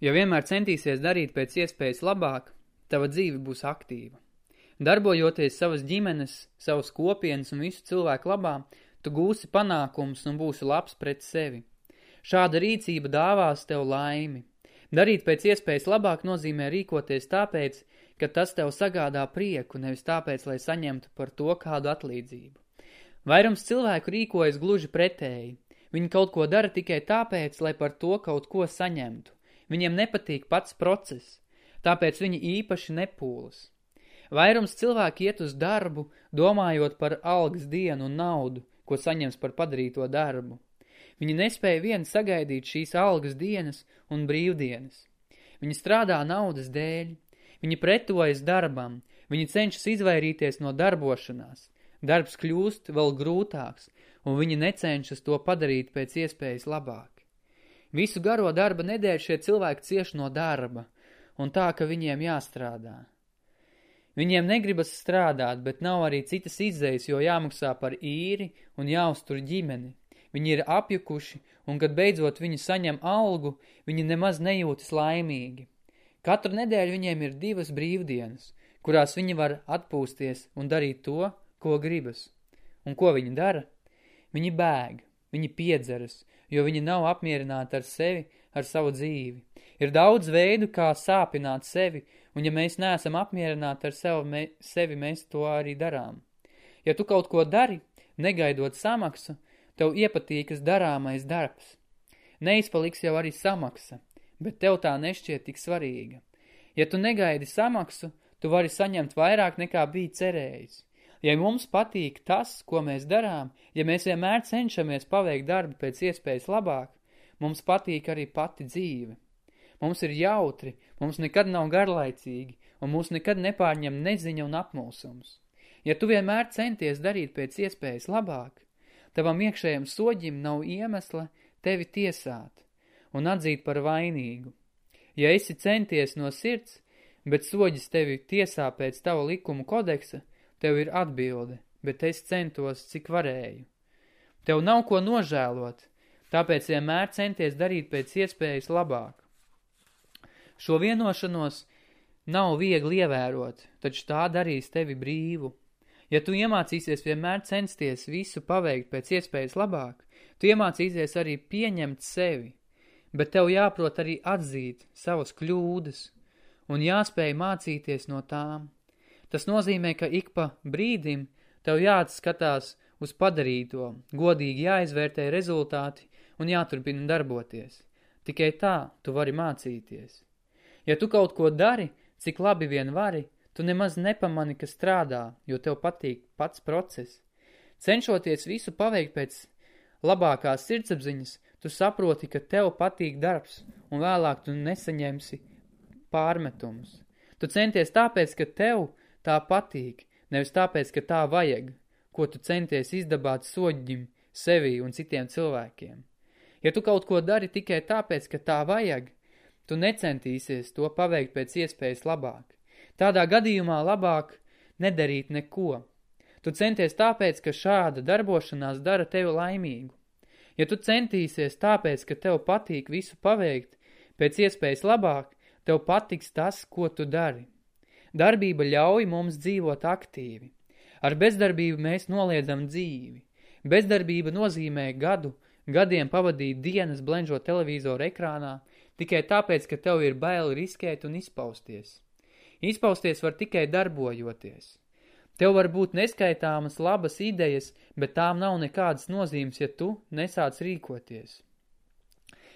Ja vienmēr centīsies darīt pēc iespējas labāk, tava dzīve būs aktīva. Darbojoties savas ģimenes, savas kopienas un visu cilvēku labā, tu gūsi panākums un būsi labs pret sevi. Šāda rīcība dāvās tev laimi. Darīt pēc iespējas labāk nozīmē rīkoties tāpēc, ka tas tev sagādā prieku, nevis tāpēc, lai saņemtu par to kādu atlīdzību. Vairums cilvēku rīkojas gluži pretēji. Viņi kaut ko dara tikai tāpēc, lai par to kaut ko saņemtu. Viņiem nepatīk pats process, tāpēc viņi īpaši nepūlas. Vairums cilvēki iet uz darbu, domājot par algas dienu un naudu, ko saņems par padarīto darbu. Viņi nespēja vien sagaidīt šīs algas dienas un brīvdienas. Viņi strādā naudas dēļ, viņi pretojas darbam, viņi cenšas izvairīties no darbošanās. Darbs kļūst vēl grūtāks, un viņi necenšas to padarīt pēc iespējas labāk. Visu garo darba nedēļu šie cilvēki cieš no darba, un tā, ka viņiem jāstrādā. Viņiem negribas strādāt, bet nav arī citas izējas, jo jāmaksā par īri un jāuztur ģimeni. Viņi ir apjukuši, un kad beidzot viņi saņem algu, viņi nemaz nejūtas laimīgi. Katru nedēļu viņiem ir divas brīvdienas, kurās viņi var atpūsties un darīt to, ko gribas. Un ko viņi dara? Viņi bēg, viņi piedzeras, jo viņi nav apmierināti ar sevi, ar savu dzīvi. Ir daudz veidu, kā sāpināt sevi, un ja mēs neesam apmierināti ar sevi, me, sevi mēs to arī darām. Ja tu kaut ko dari, negaidot samaksu, tev iepatīkas darāmais darbs. Neizpaliks jau arī samaksa, bet tev tā nešķiet tik svarīga. Ja tu negaidi samaksu, tu vari saņemt vairāk nekā bija cerējis. Ja mums patīk tas, ko mēs darām, ja mēs vienmēr cenšamies paveikt darbu pēc iespējas labāk, mums patīk arī pati dzīve. Mums ir jautri, mums nekad nav garlaicīgi, un mūs nekad nepārņem neziņa un apmulsums. Ja tu vienmēr centies darīt pēc iespējas labāk, tavam iekšējam soģim nav iemesla tevi tiesāt un atzīt par vainīgu. Ja esi centies no sirds, bet soģis tevi tiesā pēc tava likumu kodeksa, Tev ir atbilde, bet es centos, cik varēju. Tev nav ko nožēlot, tāpēc vienmēr centies darīt pēc iespējas labāk. Šo vienošanos nav viegli ievērot, taču tā darīs tevi brīvu. Ja tu iemācīsies vienmēr censties visu paveikt pēc iespējas labāk, tu iemācīsies arī pieņemt sevi, bet tev jāprot arī atzīt savas kļūdas un jāspēj mācīties no tām. Tas nozīmē, ka ik pa brīdim tev jāatskatās uz padarīto, godīgi jāizvērtē rezultāti un jāturpina darboties. Tikai tā tu vari mācīties. Ja tu kaut ko dari, cik labi vien vari, tu nemaz nepamani, ka strādā, jo tev patīk pats process. Cenšoties visu paveikt pēc labākās sirdsapziņas, tu saproti, ka tev patīk darbs, un vēlāk tu nesaņemsi pārmetumus. Tu centies tāpēc, ka tev Tā patīk, nevis tāpēc, ka tā vajag, ko tu centies izdabāt soģim, sevi un citiem cilvēkiem. Ja tu kaut ko dari tikai tāpēc, ka tā vajag, tu necentīsies to paveikt pēc iespējas labāk. Tādā gadījumā labāk nedarīt neko. Tu centies tāpēc, ka šāda darbošanās dara tevi laimīgu. Ja tu centīsies tāpēc, ka tev patīk visu paveikt, pēc iespējas labāk, tev patiks tas, ko tu dari. Darbība ļauj mums dzīvot aktīvi. Ar bezdarbību mēs noliedzam dzīvi. Bezdarbība nozīmē gadu, gadiem pavadīt dienas blenžot televizoru ekrānā, tikai tāpēc, ka tev ir baili riskēt un izpausties. Izpausties var tikai darbojoties. Tev var būt neskaitāmas labas idejas, bet tām nav nekādas nozīmes, ja tu nesāc rīkoties.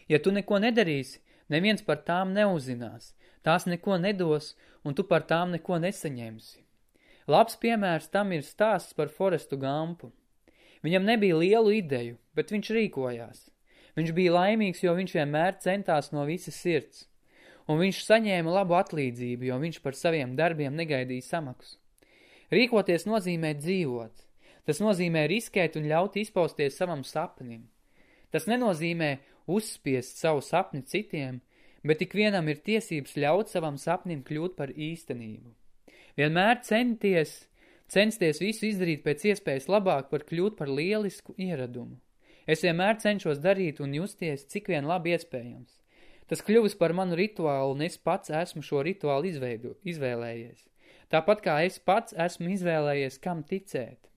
Ja tu neko nedarīsi, neviens par tām neuzinās, Tās neko nedos, un tu par tām neko nesaņemsi. Labs piemērs tam ir stāsts par Forestu Gampu. Viņam nebija lielu ideju, bet viņš rīkojās. Viņš bija laimīgs, jo viņš vienmēr centās no visas sirds. Un viņš saņēma labu atlīdzību, jo viņš par saviem darbiem negaidīja samaksu. Rīkoties nozīmē dzīvot. Tas nozīmē riskēt un ļaut izpausties savam sapnim. Tas nenozīmē uzspiest savu sapni citiem, bet tik vienam ir tiesības ļaut savam sapnim kļūt par īstenību. Vienmēr centies, censties visu izdarīt pēc iespējas labāk par kļūt par lielisku ieradumu. Es vienmēr cenšos darīt un justies, cik vien labi iespējams. Tas kļuvis par manu rituālu, un es pats esmu šo rituālu izveidu, izvēlējies. Tāpat kā es pats esmu izvēlējies, kam ticēt.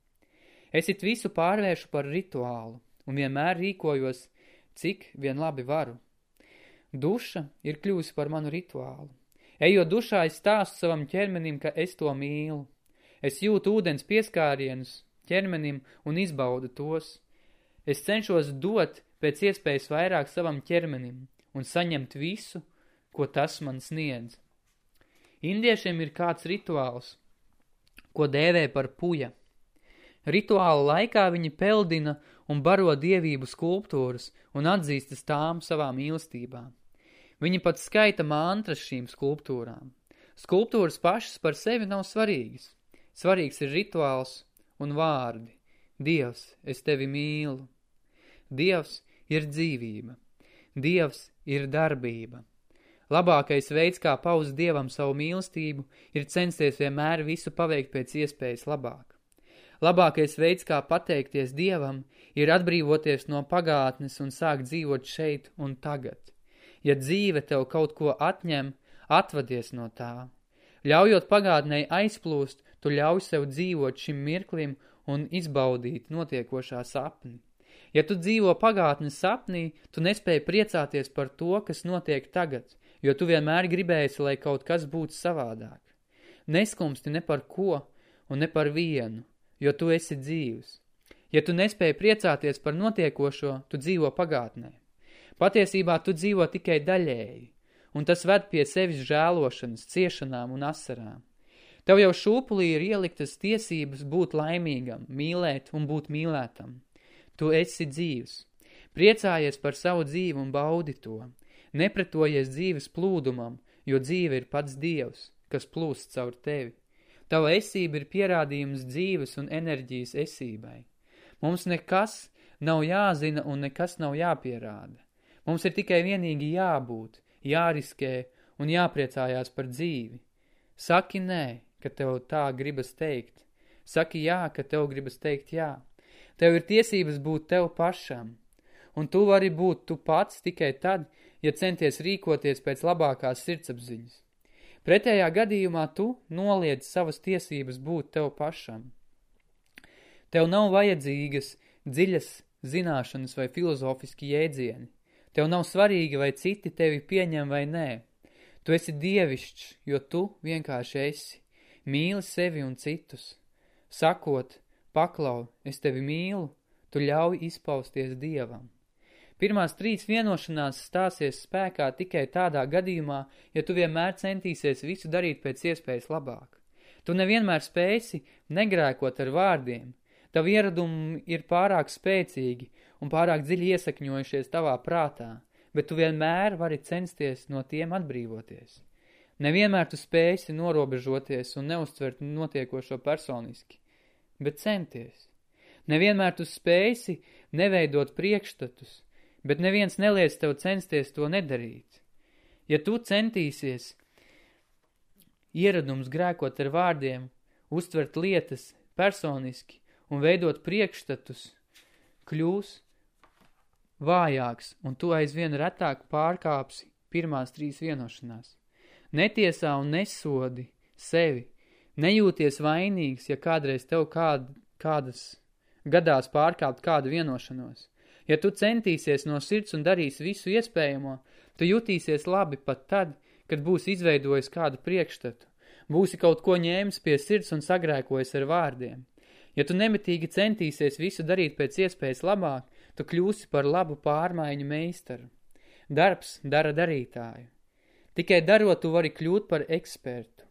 Es it visu pārvēršu par rituālu, un vienmēr rīkojos, cik vien labi varu. Duša ir kļuvusi par manu rituālu. Ejot dušā, es stāstu savam ķermenim, ka es to mīlu. Es jūtu ūdens pieskārienus ķermenim un izbaudu tos. Es cenšos dot pēc iespējas vairāk savam ķermenim un saņemt visu, ko tas man sniedz. Indiešiem ir kāds rituāls, ko dēvē par puja. Rituāla laikā viņi peldina un baro dievību skulptūras un atzīstas tām savā mīlestībā. Viņi pat skaita mantras šīm skulptūrām. Skulptūras pašas par sevi nav svarīgas. Svarīgs ir rituāls un vārdi. Dievs, es tevi mīlu. Dievs ir dzīvība. Dievs ir darbība. Labākais veids, kā paust Dievam savu mīlestību, ir censties vienmēr visu paveikt pēc iespējas labāk. Labākais veids, kā pateikties Dievam, ir atbrīvoties no pagātnes un sākt dzīvot šeit un tagad. Ja dzīve tev kaut ko atņem, atvadies no tā. Ļaujot pagātnei aizplūst, tu ļauj sev dzīvot šim mirklim un izbaudīt notiekošā sapni. Ja tu dzīvo pagātnes sapnī, tu nespēji priecāties par to, kas notiek tagad, jo tu vienmēr gribēsi, lai kaut kas būtu savādāk. Neskumsti ne par ko un ne par vienu, jo tu esi dzīvs. Ja tu nespēji priecāties par notiekošo, tu dzīvo pagātnē. Patiesībā tu dzīvo tikai daļēji, un tas ved pie sevis žēlošanas, ciešanām un asarām. Tev jau šūpulī ir ieliktas tiesības būt laimīgam, mīlēt un būt mīlētam. Tu esi dzīvs. Priecājies par savu dzīvi un baudi to. Nepretojies dzīves plūdumam, jo dzīve ir pats Dievs, kas plūst caur tevi. Tava esība ir pierādījums dzīves un enerģijas esībai. Mums nekas nav jāzina un nekas nav jāpierāda. Mums ir tikai vienīgi jābūt, jāriskē un jāpriecājās par dzīvi. Saki nē, ka tev tā gribas teikt. Saki jā, ka tev gribas teikt jā. Tev ir tiesības būt tev pašam. Un tu vari būt tu pats tikai tad, ja centies rīkoties pēc labākās sirdsapziņas. Pretējā gadījumā tu noliedz savas tiesības būt tev pašam. Tev nav vajadzīgas dziļas zināšanas vai filozofiski jēdzieni. Tev nav svarīgi, vai citi tevi pieņem vai nē. Tu esi dievišķs, jo tu vienkārši esi. Mīli sevi un citus. Sakot, paklau, es tevi mīlu, tu ļauj izpausties Dievam. Pirmās trīs vienošanās stāsies spēkā tikai tādā gadījumā, ja tu vienmēr centīsies visu darīt pēc iespējas labāk. Tu nevienmēr spēsi negrēkot ar vārdiem. Tavi ieradumi ir pārāk spēcīgi, un pārāk dziļi iesakņojušies tavā prātā, bet tu vienmēr vari censties no tiem atbrīvoties. Nevienmēr tu spēsi norobežoties un neuztvert notiekošo personiski, bet centies. Nevienmēr tu spēsi neveidot priekšstatus, bet neviens neliec tev censties to nedarīt. Ja tu centīsies ieradums grēkot ar vārdiem, uztvert lietas personiski un veidot priekšstatus, kļūs vājāks, un tu aizvien retāk pārkāpsi pirmās trīs vienošanās. Netiesā un nesodi sevi. Nejūties vainīgs, ja kādreiz tev kād, kādas gadās pārkāpt kādu vienošanos. Ja tu centīsies no sirds un darīs visu iespējamo, tu jutīsies labi pat tad, kad būsi izveidojis kādu priekšstatu. Būsi kaut ko ņēmis pie sirds un sagrēkojas ar vārdiem. Ja tu nemitīgi centīsies visu darīt pēc iespējas labāk, tu kļūsi par labu pārmaiņu meistaru. Darbs dara darītāju. Tikai darot, tu vari kļūt par ekspertu.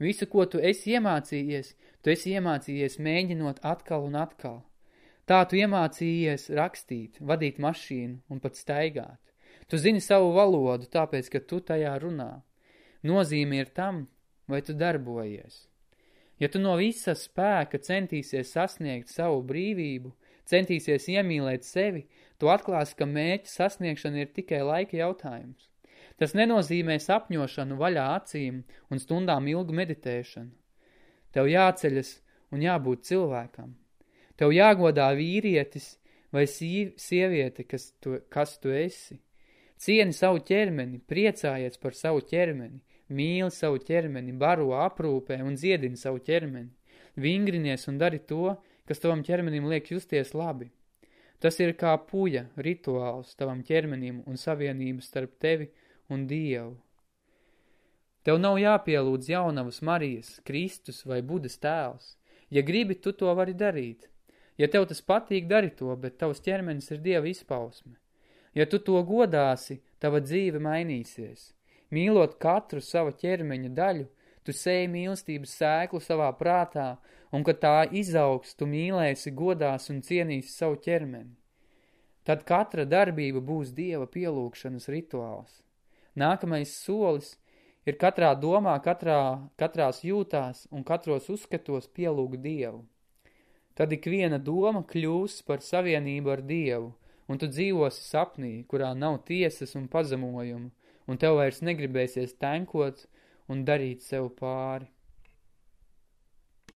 Visu, ko tu esi iemācījies, tu esi iemācījies mēģinot atkal un atkal. Tā tu iemācījies rakstīt, vadīt mašīnu un pat staigāt. Tu zini savu valodu, tāpēc, ka tu tajā runā. Nozīme ir tam, vai tu darbojies. Ja tu no visa spēka centīsies sasniegt savu brīvību, centīsies iemīlēt sevi, tu atklāsi, ka mēķa sasniegšana ir tikai laika jautājums. Tas nenozīmē sapņošanu vaļā acīm un stundām ilgu meditēšanu. Tev jāceļas un jābūt cilvēkam. Tev jāgodā vīrietis vai sieviete, kas tu, kas tu esi. Cieni savu ķermeni, priecājies par savu ķermeni, mīli savu ķermeni, baro aprūpē un dziedini savu ķermeni. Vingrinies un dari to, kas tavam ķermenim liek justies labi. Tas ir kā puja rituāls tavam ķermenim un savienības starp tevi un Dievu. Tev nav jāpielūdz jaunavas Marijas, Kristus vai Budas tēls. Ja gribi, tu to vari darīt. Ja tev tas patīk, dari to, bet tavs ķermenis ir Dieva izpausme. Ja tu to godāsi, tava dzīve mainīsies. Mīlot katru sava ķermeņa daļu, tu sēji mīlestības sēklu savā prātā, un kad tā izaugs, tu mīlēsi, godās un cienīsi savu ķermeni. Tad katra darbība būs Dieva pielūkšanas rituāls. Nākamais solis ir katrā domā, katrā, katrās jūtās un katros uzskatos pielūgt Dievu. Tad ik viena doma kļūs par savienību ar Dievu, un tu dzīvosi sapnī, kurā nav tiesas un pazemojumu, un tev vairs negribēsies tenkot un darīt sev pāri.